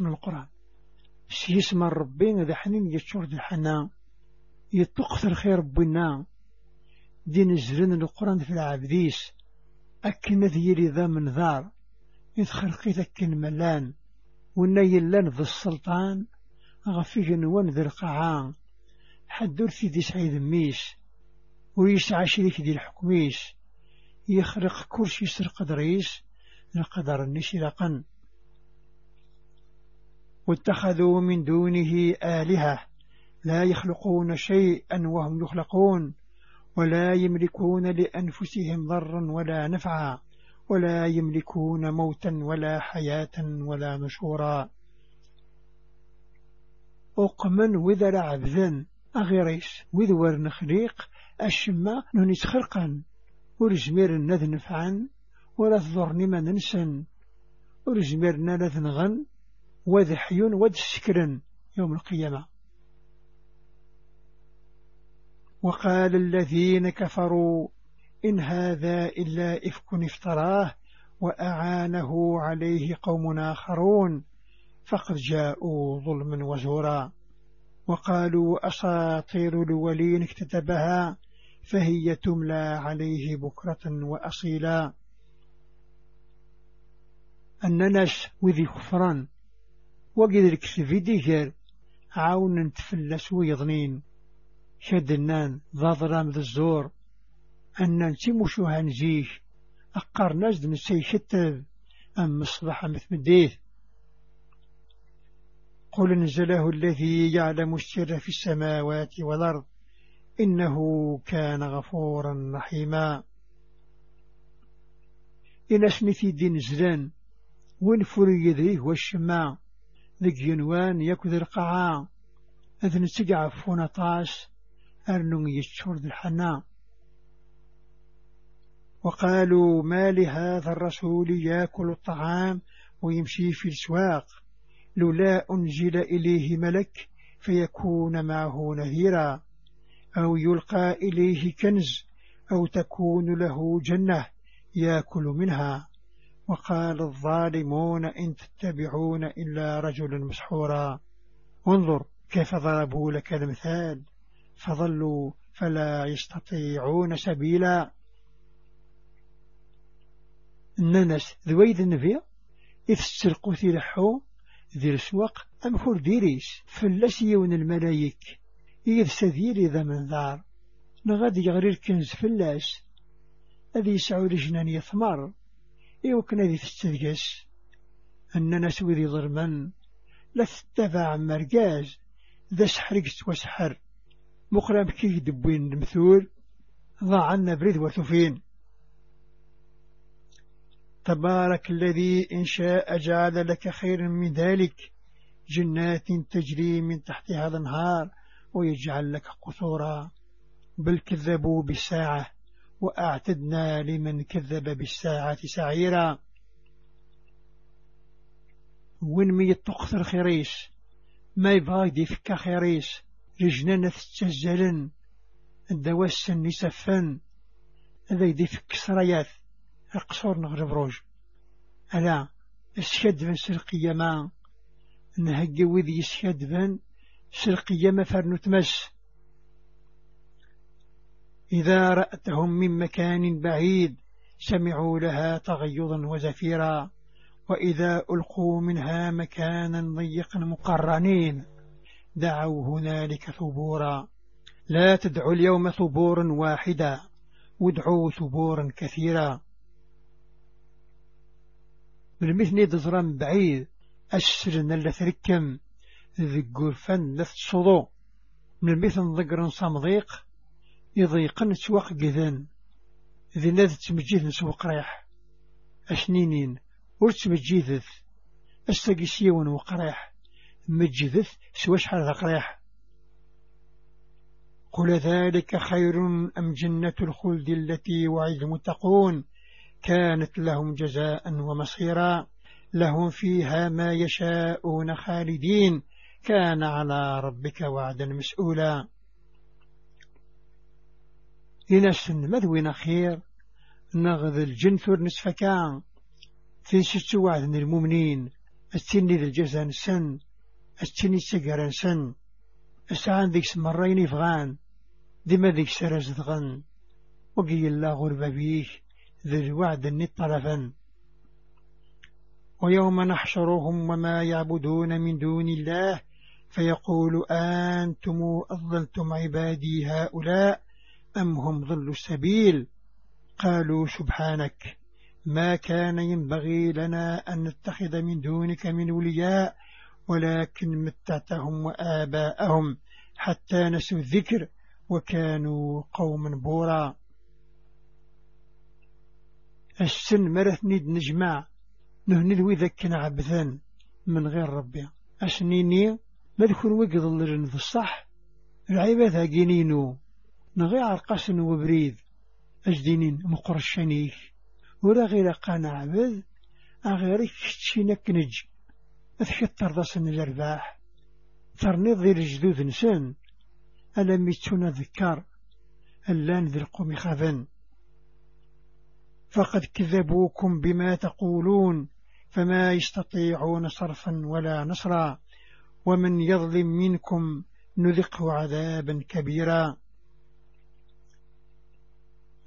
من القرآن. سيسم ربنا ذا حنين يتشور ذا حنا يتقثر خير ربنا دين الزرن القرآن في العبديس أكن ذيري ذا من ذار. يتخرقي ذاكن ملان. ونا يلان ذا السلطان. غفي جنوان ذا القاعان حدور دي سعيد ميس ويسعى شريك دي الحكميس يخرق كرسي سر قدريس القدر النشي لقن واتخذوا من دونه آلهة لا يخلقون شيئا وهم يخلقون ولا يملكون لأنفسهم ضرا ولا نفعا ولا يملكون موتا ولا حياة ولا نشورا. أقمن وذر عبذا أغيريس وذور نخليق الشما نونيس خرقا ورجمير النذ نفعا ولا تضرني ما ننسن ورجميرنا لذنغن وذ حيون وذ سكرا يوم القيامة. وقال الذين كفروا إن هذا إلا إفك افتراه وأعانه عليه قوم آخرون فقد جاءوا ظلما وزورا. وقالوا أساطير الولين اكتتبها فهي تملى عليه بكرة وأصيلا. أننا وذي خفران وقد الكسفي ديجر عاون نتفلس ويضنين شدنان ظلام ذا الزور أن نتمشو هنزيش أقار ناس نسي شتب أم مصبح مثل مديه قل نزله الذي يعلم السر في السماوات والأرض إنه كان غفورا رحيما. إلى سنتي دين زلان ونفر يديه والشماع ذك جنوان يكذ القاعة أذن تقع فونطاس أرنو يشور ذي الحنا. وقالوا ما لهذا الرسول يأكل الطعام ويمشي في السواق؟ لولا أنزل إليه ملك فيكون معه نذيرا. أو يلقى إليه كنز أو تكون له جنة يأكل منها. وقال الظالمون إن تتبعون إلا رجلا مسحورا. انظر كيف ضربوا لك المثال. فظلوا فلا يستطيعون سبيلا. الناس ذويد النبي. إذ السرقوا لحو ذي السواق أم فور ديريس. فلاس يون الملايك. إذ سذير إذا من ذار نغادي يغري الكنز فلاس أذي يسعو لجنان يثمر. يوكنا ذي تستدقس أننا سوي ذي ظلما لا تتبع مرقاز ذا سحرقت وسحر. مقرم كي دبوين المثول ضاع عنا بريد وثفين تبارك الذي إن شاء جعل لك خير من ذلك جنات تجري من تحتها الأنهار ويجعل لك قصورا. بل كذبوا بالساعة وأعتدنا لمن كذب بالساعة سعيرا. وين مي تقثر خيريس ما يبغى يفك خيريس رجلنا تتسجلن الدواس نسفن. هذا يدفك سريات القصور نغرب روج. ألا الشد بن سرقية ما؟ نهجي وذي الشد بن سرقية ما فرنو تمس. إذا رأتهم من مكان بعيد سمعوا لها تغيظا وزفيرا وإذا ألقوا منها مكانا ضيقا مقرنين دعوا هنالك ثبورا. لا تدعوا اليوم ثبورا واحدا وادعوا ثبورا كثيرا. بالمثل دزران بعيد أسرن اللي ثركم ذي فن لث من المثل ضقر صمضيق يضيقن سواق قذان ذي ناذ تمجيث نسوق ريح أشنينين ور تمجيث أستقسيون وقريح؟ مجدث سوى شحال ذقريح قل ذلك خير أم جنة الخلد التي وعد المتقون؟ كانت لهم جزاء ومصيرا لهم فيها ما يشاءون خالدين. كان على ربك وعدا مسؤولا. إن السن. مذوين خير؟ نغذ الجنثر في ست وعد المؤمنين التني ذي الجزان سن التني سقران سن. السعان ذيك سمرين يفغان ديما ذيك سرز وقي الله غرب بيه ذي الوعد الني طرفا ويوم نحشرهم وما يعبدون من دون الله فيقول أنتم أضللتم عبادي هؤلاء. أم هم ضلوا السبيل؟ قالوا سبحانك ما كان ينبغي لنا أن نتخذ من دونك من ولياء ولكن متعتهم وآباءهم حتى نسوا الذكر وكانوا قوما بورا. السن مرث نيد نجمع نهند وذكنا عبثا من غير ربي. أسنيني مذكر وقض اللرن في الصح. العبادة جنينو نغي عرقسن وبريد أجدينين مقرشانيك ولا غير قانا عبد أغيرك تشينك نج أثكتر ضسن الأرباح ترنيض ذي الجدود نسان ألم يتسون ذكار. اللان ذي القوم خافن فقد كذبوكم بما تقولون فما يستطيعون صرفا ولا نصرا. ومن يظلم منكم نذقه عذابا كبيرا.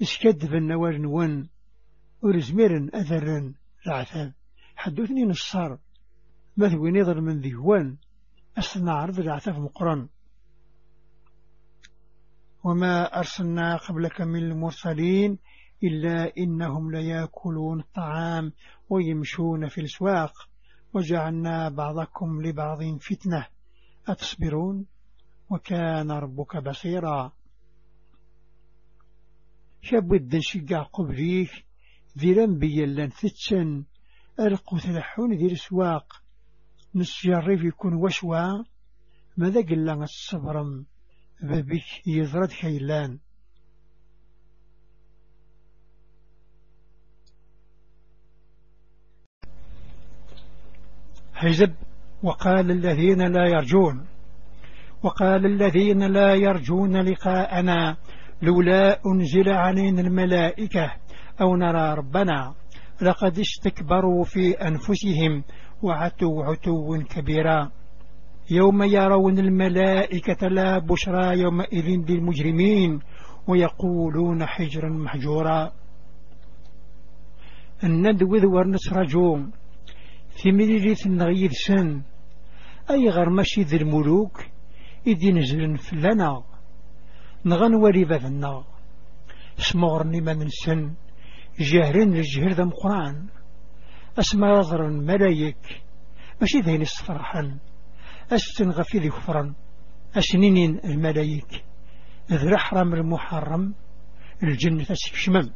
اسكدب النوار نون ورزمير أثرا العذاب حدثني نصار مثوي نظر من ذيوان أصنع العذاب مقرن وما أرسلنا قبلك من المرسلين إلا إنهم ليأكلون الطعام ويمشون في الأسواق وجعلنا بعضكم لبعض فتنة أتصبرون؟ وكان ربك بصيرا. شاب شقع قبليك ذي لنبي لن ثتشن ألقوا ثلحون ذي الأسواق نسجري يكون وشوا ماذا قلنا الصبرم بابك يزرد خيلان حزب وقال الذين لا يرجون وقال الذين لا يرجون لقاءنا لولا أنزل علينا الملائكة أو نرى ربنا لقد استكبروا في أنفسهم وعتوا عتوا كبيرا. يوم يرون الملائكة لا بشرى يومئذ للمجرمين ويقولون حجرا محجورا. الندوذ ورنسرجون في مليليث النغيث سن. أي غير ماشي ذي الملوك؟ إذ نزلن فلنا. نغن وريبة النار سمغرني من نسن جاهرين للجهر ذا مقران. أسمى يظهر ملايك ماشي ذهن الصفرحان أستن غفي ذي كفرا أسنين الملايك. ذي الأحرام المحرم. الجنة تسكشمم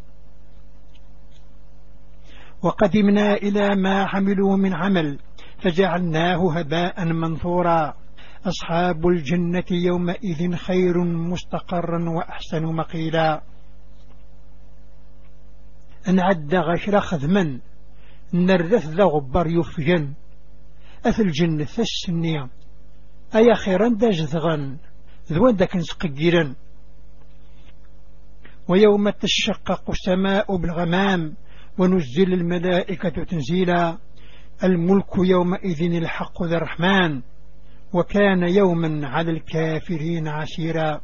وقدمنا إلى ما عملوا من عمل. فجعلناه هباء منثورا. أصحاب الجنة يومئذ خير مستقرا وأحسن مقيلا. نعد غشر خذما نرث ذا غبر يفجن. أثل جنة السنية أي خيرا دا جذغا ذوان دا كنسقجرا ويوم تشقق السماء بالغمام ونزل الملائكة تنزيلا. الملك يومئذ الحق ذا الرحمن وكان يوما على الكافرين عسيرا.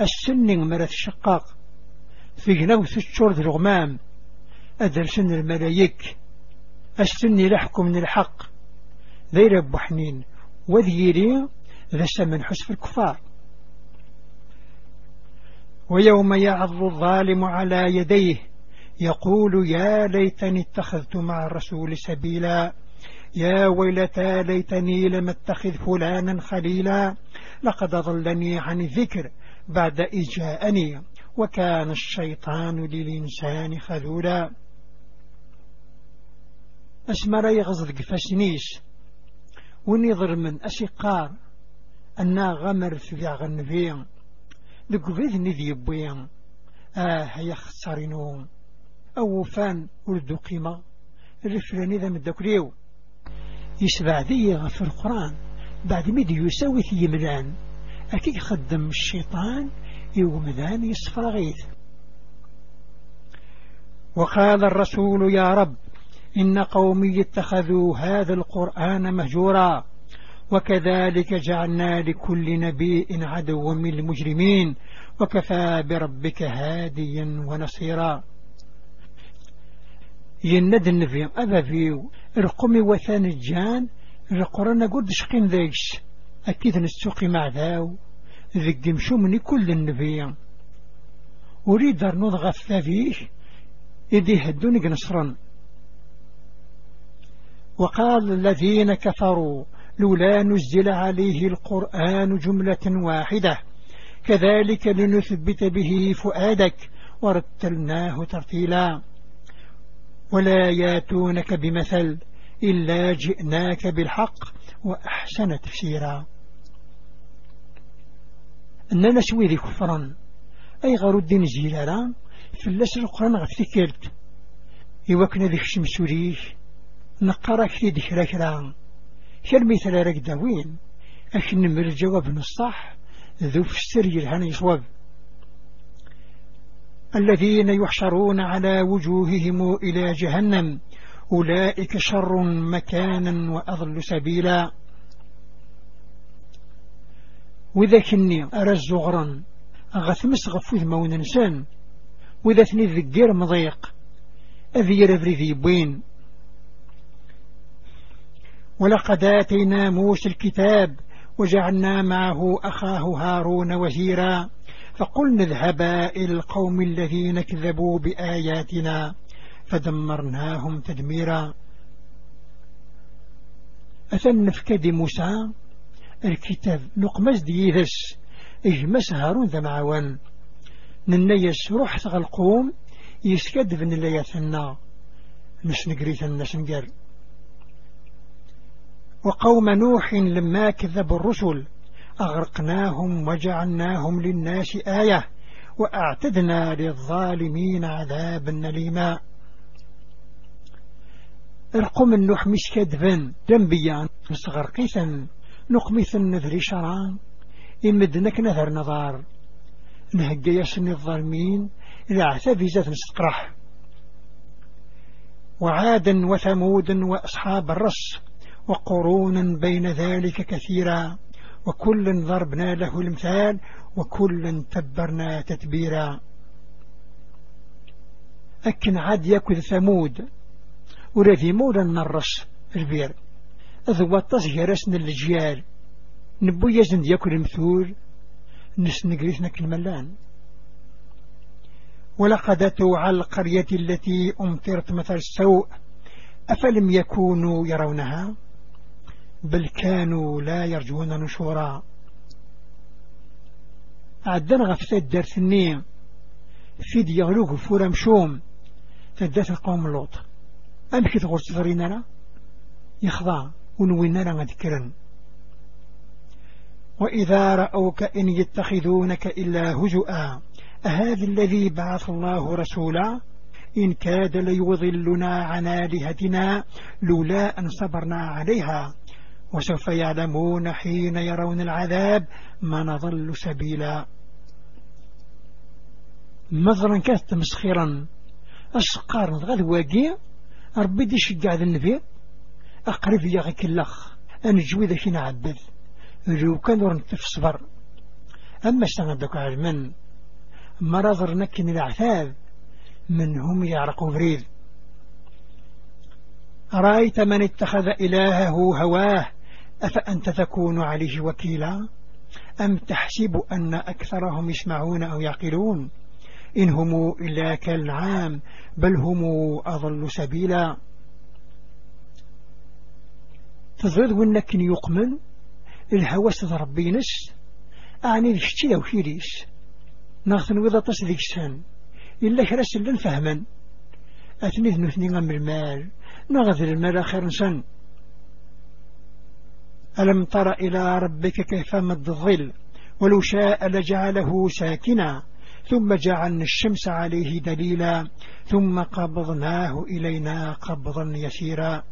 السن مرث الشقاق في جنوث الشرد الغمام أدرسن الملايك. السن لحكم من الحق ذي رب حنين وذيري ذا سمن حسف الكفار. ويوم يعض الظالم على يديه يقول يا ليتني اتخذت مع الرسول سبيلا. يا ويلتى ليتني لم أتخذ فلانا خليلا لقد ضلني عن الذكر بعد إذ جاءني وكان الشيطان للإنسان خذولا. أسمر يغزد قفسنيس ونظر من أسيقار أنا غمر في غنفي ذك بإذن ذي بوين آه هيا خسرينو أو فان ولدو قيمة الرفلاني ذا مدكريو. يسبع ذي في القرآن. بعد ميدي يساوي في يملان أكيد خدم الشيطان يوم ذان يصفر غيث وقال الرسول يا رب إن قومي اتخذوا هذا القرآن مهجورا وكذلك جعلنا لكل نبي عدوا من المجرمين وكفى بربك هاديا ونصيرا. يند النبي أذا فيو رقمي وثان الجان القرآن قد شقين ذيش أكيد نستوقي مع ذاو. ذك من كل النبي. أريد أن نضغط فيه إذي هدوني نصرا وقال الذين كفروا لولا نزل عليه القرآن جملة واحدة. كذلك لنثبت به فؤادك ورتلناه ترتيلا. ولا ياتونك بمثل إلا جئناك بالحق وأحسن تفسيرا. أننا ذي كفرا أي غير الدين زيلالا فلاس القرآن غفتكرت يوكنا ذيك شمسوريش نقرأ كي ذكرى كرا كرمي ثلاثة داوين. أكن من الجواب نصح. ذو في السر يلهن يصوب الذين يحشرون على وجوههم إلى جهنم. أولئك شر مكانا وأضل سبيلا. وإذا كني أرى الزغرا أغثمس غفوذ مون إنسان. وإذا ثني ذكير مضيق. أذير أفريذي بوين ولقد آتينا موسى الكتاب. وجعلنا معه أخاه هارون وزيرا. فقلنا اذهبا إلى القوم الذين كذبوا بآياتنا فدمرناهم تدميرا. أثن فكد موسى؟ الكتاب نقمز ديذس إجمس هارون ذا معوان ننيس روح القوم يسكد بن اللياثنا نسنقريث النسنقر وقوم نوح لما كذبوا الرسل أغرقناهم وجعلناهم للناس آية وأعتدنا للظالمين عذابا نليما ارقم النوح مش كذبا دنبيا مستغرقيثا نقمث النذر شران إمدنك نذر نظار نهجي يسن الظالمين إذا اعتبي ذات مستقرح وعادا وثمود وأصحاب الرس وقرونا بين ذلك كثيرا. وكل ضربنا له المثال وكل تبرنا تتبيرا أكن عاد يأكل ثمود. ولذي مولا نرس البير. أذو التصهير أسن الجيال. نبو يزن يأكل المثول. نسنقريثنا كالملان ولقد أتوا على القرية التي أمطرت مثل السوء. أفلم يكونوا يرونها؟ بل كانوا لا يرجون نشورا. عدنا غفتا الدرس النية. في ديالوغ فورا مشوم. تدات القوم اللوط. أم كي تغور تفرين أنا يخضع ونوين لنا ذكرا وإذا رأوك إن يتخذونك إلا هزؤا أهذا الذي بعث الله رسولا؟ إن كاد ليضلنا عن آلهتنا لولا أن صبرنا عليها. وسوف يعلمون حين يرون العذاب ما نظل سبيلا. مظرا كانت مسخرا. أسقار غد واقيا ربي دي شجع ذا النبي. أقرب يا غيك اللخ. أنجوي ذا كنا عبد لو كان ورنت في صبر أما استغدك علما مرض نكن العثاب منهم يعرقوا بريد أرأيت من اتخذ إلهه هواه. أفأنت تكون عليه وكيلا؟ أم تحسب أن أكثرهم يسمعون أو يعقلون؟ إن هم إلا كالعام بل هم أضل سبيلا. تظهر ونك يقمن؟ الهوس تضربي نس أعني ذكتي لو كيريس نغثن وذا تصدق سان إلا كرس لن فهما أثني ذنثني غم المال نغذر المال خير سن؟ ألم تر إلى ربك كيف مد الظل ولو شاء لجعله ساكنا ثم جعلنا الشمس عليه دليلا ثم قبضناه إلينا قبضا يسيرا.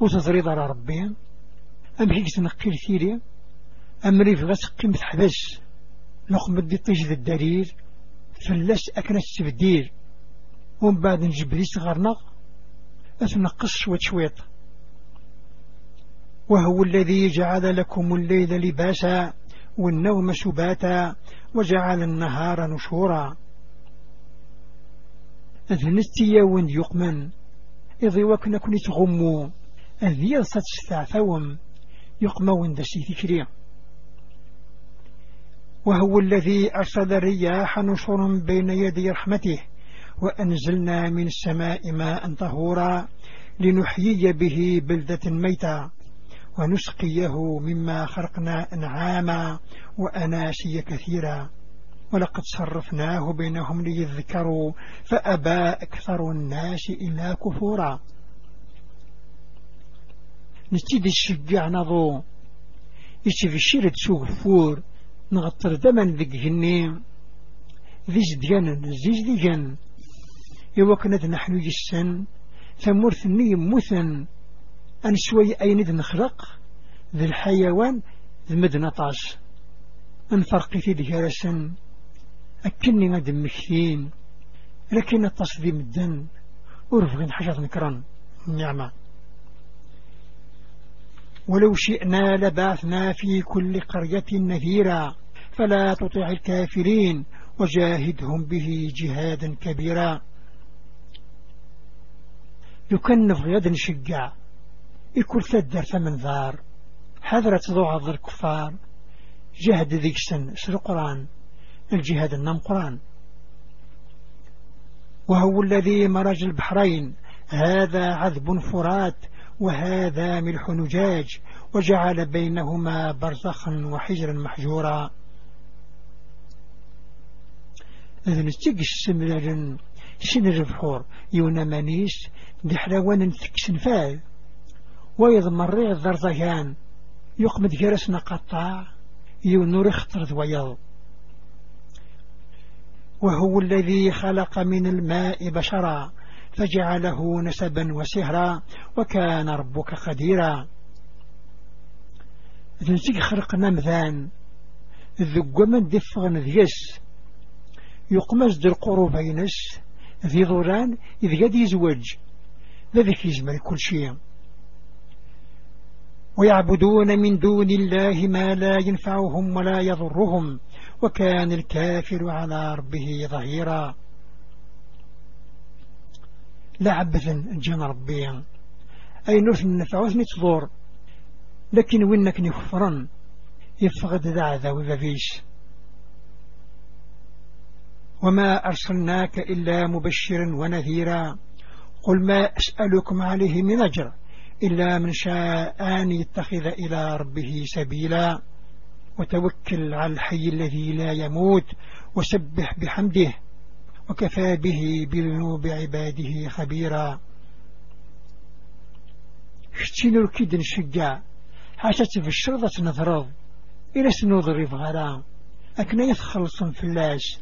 وتضريض على ربي أم هيك تنقي الثيري أم ريف غسقي متحبس لقم بدي تجد الدليل فلس أكنس تبديل ومن بعد نجبري صغرنا أتنقص شويت شويت وهو الذي جعل لكم الليل لباسا والنوم سباتا وجعل النهار نشورا. أذنستي يوند يقمن إذ وكنا كنت غمو أذ يرصد ستعثوم يقمون دسي ذكري. وهو الذي أرسل الرياح نشر بين يدي رحمته وأنزلنا من السماء ماء طهورا لنحيي به بلدة ميتا. ونسقيه مما خلقنا أنعاما وأناسي كثيرا. ولقد صرفناه بينهم ليذكروا فأبى أكثر الناس إلا كفورا. نتيد الشجع نظو. الشيرة سوغفور نغطر دمن ذك جني ذي زديان زيز جن يوكنت نحن جسن. ثمورث النية مثن أن شوي أين نخلق ذي الحيوان ذي مدنة أن فرقي في دهارسا أكني ندم مكثين لكن الطاس ذي مدن. ورفغن حاجة نكران. النعمة ولو شئنا لبعثنا في كل قرية نذيرا فلا تطع الكافرين وجاهدهم به جهادا كبيرا. يكنف غياد نشجع يكون ثدر ثمن ذار حذرة ضوع الكفار جهد ذيك سن سر القرآن الجهاد النام قرآن. وهو الذي مرج البحرين هذا عذب فرات وهذا ملح نجاج وجعل بينهما برزخا وحجرا محجورا. إذن نستيق السمرر سن البحور يونا مانيس دي حلوان تكسن فال ويضمر الضرزهان يقمد جرسنا قطع يونور اختر ذويض وهو الذي خلق من الماء بشرا فجعله نسبا وسهرا وكان ربك قديرا. ذنسيك خرقنا مذان ذو من دفغن ذيس يقمز در قروبينس ذي ظوران إذ قد يزوج. ذلك يزمل كل شيء. ويعبدون من دون الله ما لا ينفعهم ولا يضرهم وكان الكافر على ربه ظهيرا. لعبثا جن ربي أي نرث النفعوث نتضور لكن وينك نكفرا يفقد ذا ذا وذفيش وما أرسلناك إلا مبشرا ونذيرا. قل ما أسألكم عليه من أجر إلا من شاء أن يتخذ إلى ربه سبيلا. وتوكل على الحي الذي لا يموت وسبح بحمده وكفى به بذنوب عباده خبيرا. شتينو الكيد نشجع. حاشت في الشرطة نظرض إلى سنوضري فغرا أكنا يتخلص فلاش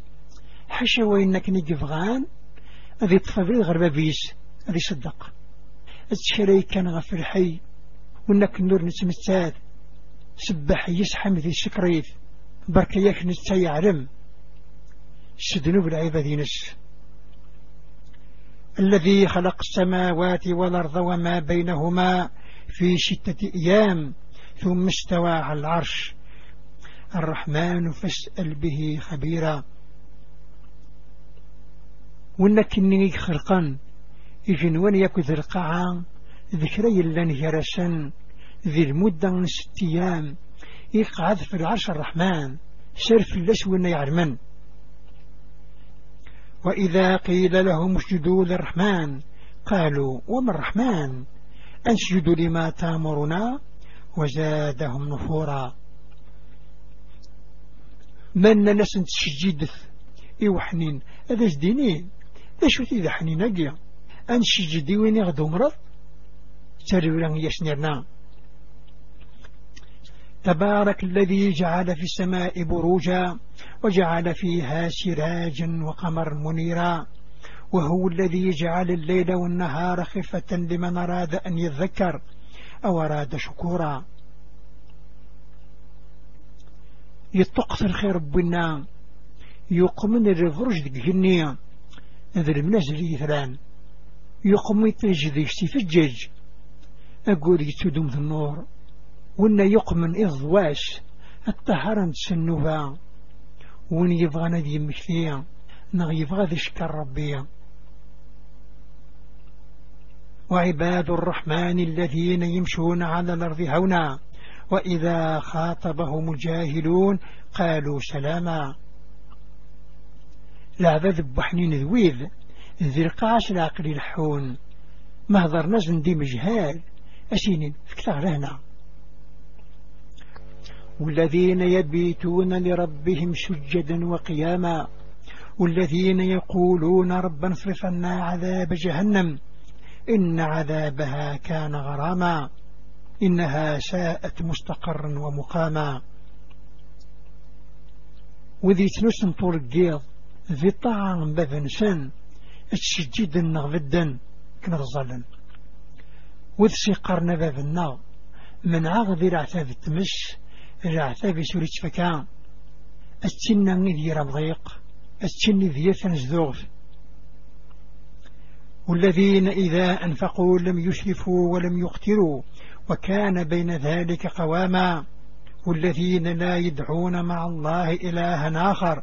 حاشا وإنك نجي فغان أذي تفضل غربة بيس أذي صدق. الشري كان غفر حي وإنك نور نسمتاد سبح يسحم ذي سكريث برك ياك نتا يعلم السدنوب العبادينس الذي خلق السماوات والأرض وما بينهما في ستة أيام ثم استوى على العرش. الرحمن فاسأل به خبيرا. وانك اني خرقا يجنوان يكو القاعة ذكري اللان هرسا ذي المدة ست أيام يقعد في العرش الرحمن سرف اللسوين يعلمن وإذا قيل لهم اسجدوا للرحمن قالوا وما الرحمن؟ أنسجدوا لما تأمرنا وزادهم نفورا. من ناس تسجد إيوحنين هذا جدينين ذا شو تيذا حنين أجيا أنسجدي وين يغدو مرض؟ تريولا يسنرنا تبارك الذي جعل في السماء بروجا وجعل فيها سراجا وقمر منيرا. وهو الذي جعل الليل والنهار خفة لمن أراد أن يذكر أو أراد شكورا. يتقص الخير بنا. يقمن الرفرج ديك جنية هذا المنازل يثران يقوم يتجد الجج أقول يتدوم النور وإن يقمن إضواش الطهران تسنوبا وين يبغى نادي مكثية نغ يبغى ذي شكر ربيا وعباد الرحمن الذين يمشون على الأرض هونا وإذا خاطبهم الجاهلون قالوا سلاما. لا ذب حنين ذويذ ذي القاش العقل الحون. مهضر نزن دي مجهال. أسينين فكتار هنا والذين يبيتون لربهم سجدا وقياما. والذين يقولون ربنا اصرف عذاب جهنم. إن عذابها كان غراما. إنها ساءت مستقرا ومقاما. وذي تنسن طول الجيض ذي طعام بذنسن التشجيد النغفدا كنا الظلم وذي قرن بذنا من عغذي العتاب التمس العتاب سوري تفكا التنى ذي رمضيق التنى ذي ثنزدوغ والذين إذا أنفقوا لم يشرفوا ولم يقتروا وكان بين ذلك قواما والذين لا يدعون مع الله إلها آخر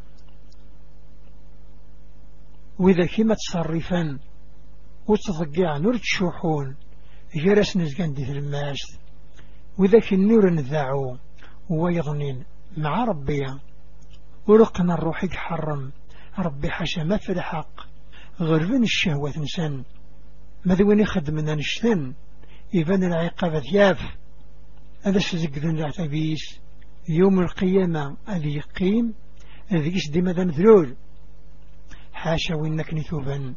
وإذا كما تصرفا وتضقع نور تشوحون جرس نزقان دي الماس. وإذا النور نذاعو ويظنين مع ربي. ورقنا الروح يحرم. ربي حشا ما في الحق. غربن الشهوة نسان ماذا يخدمنا نشتن؟ يبان العقابة ثياف هذا سزقذن العتبيس يوم القيامة هذه يقيم. يسدي ماذا مثلول حاشا وإنك نثوبا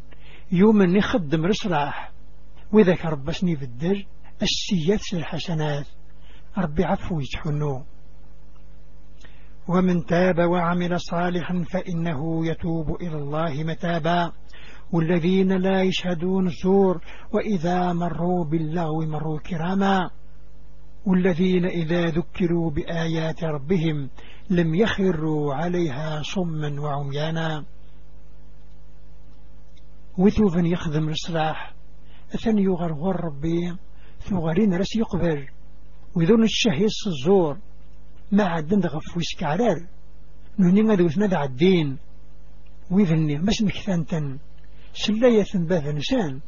يوم نخدم رسراح. وذاك ربسني في الدر السيات الحسنات. ربي عفو يتحنو ومن تاب وعمل صالحا فإنه يتوب إلى الله متابا. والذين لا يشهدون الزور وإذا مروا باللغو مروا كراما. والذين إذا ذكروا بآيات ربهم لم يخروا عليها صما وعميانا. وثوفا يخدم الإصلاح أثن يغرغر ربي ثغرين رس يقبل. وذون الشهيص الزور ما عدن دغف ويسكعرار نهني غادي وثنا الدين. ويذني مش مكثانتن سلاية باث نسان.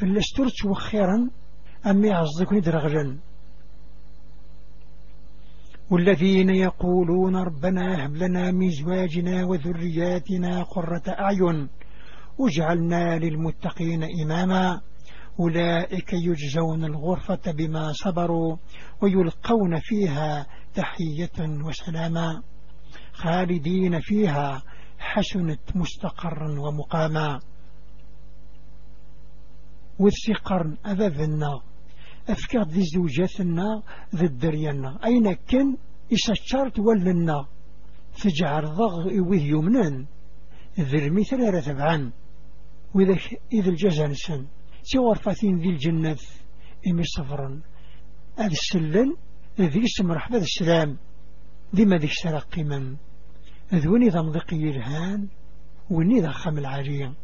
فلسترت وخيرا أمي عزكني درغلا. والذين يقولون ربنا هب لنا من زواجنا وذرياتنا قرة أعين. وجعلنا للمتقين إماما. أولئك يجزون الغرفة بما صبروا ويلقون فيها تحية وسلاما. خالدين فيها حسنت مستقرا ومقاما. والثقرن أذذنا أفكار ذي زوجاتنا ذي الدريانا أين كان إساتشارت ولنا تجعل ضغ إوذ يمنان ذي المثل تبعا وإذا إذا الجزا نسن سوى فاتين ذي الجنة إمي صفرا هذا السلن ذي اسم رحمة السلام. ديما ذيك سرق قيما. ذوني ذا مضيقي الهان وني ذا خم العالية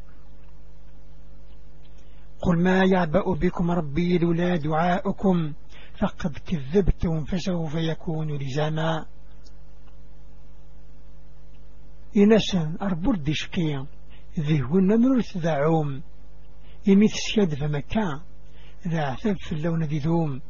قل ما يعبأ بكم ربي لولا دعاؤكم فقد كذبتم فسوف يكون لزاما. إنسان أربرد شقيا ذي هو النمر تدعوم يميت سياد فمكان ذا عثب في اللون ذي ذوم.